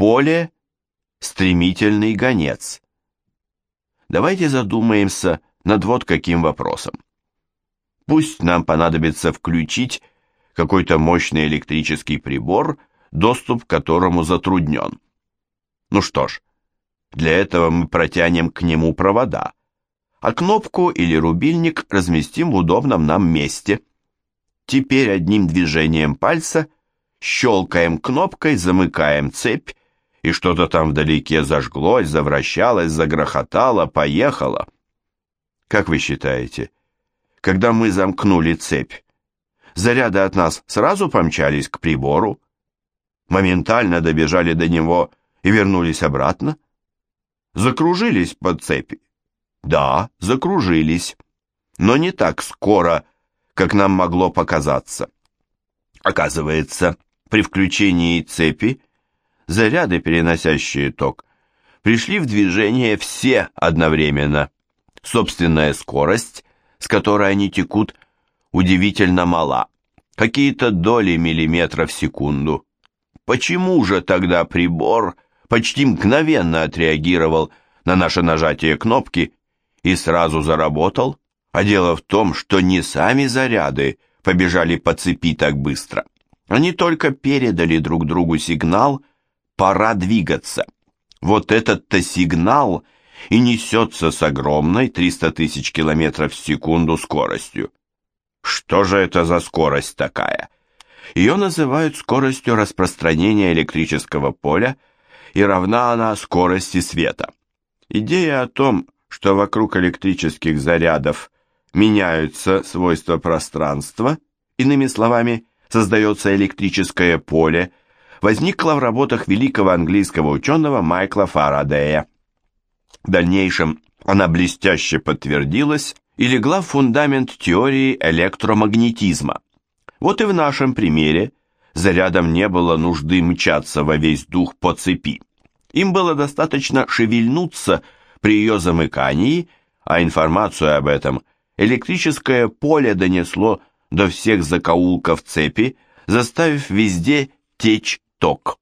Поле – стремительный гонец. Давайте задумаемся над вот каким вопросом. Пусть нам понадобится включить какой-то мощный электрический прибор, доступ к которому затруднен. Ну что ж, для этого мы протянем к нему провода, а кнопку или рубильник разместим в удобном нам месте. Теперь одним движением пальца щелкаем кнопкой, замыкаем цепь, и что-то там вдалеке зажглось, завращалось, загрохотало, поехало. Как вы считаете, когда мы замкнули цепь, заряды от нас сразу помчались к прибору? Моментально добежали до него и вернулись обратно? Закружились по цепи? Да, закружились, но не так скоро, как нам могло показаться. Оказывается, при включении цепи заряды, переносящие ток, пришли в движение все одновременно. Собственная скорость, с которой они текут, удивительно мала, какие-то доли миллиметра в секунду. Почему же тогда прибор почти мгновенно отреагировал на наше нажатие кнопки и сразу заработал? А дело в том, что не сами заряды побежали по цепи так быстро. Они только передали друг другу сигнал «пора двигаться». Вот этот-то сигнал и несется с огромной 300 тысяч километров в секунду скоростью. Что же это за скорость такая? Ее называют скоростью распространения электрического поля, и равна она скорости света. Идея о том, что вокруг электрических зарядов меняются свойства пространства, иными словами, создается электрическое поле, возникла в работах великого английского ученого Майкла Фарадея. В дальнейшем она блестяще подтвердилась и легла в фундамент теории электромагнетизма. Вот и в нашем примере зарядам не было нужды мчаться во весь дух по цепи. Им было достаточно шевельнуться при ее замыкании, а информацию об этом электрическое поле донесло до всех закоулков цепи, заставив везде течь ток.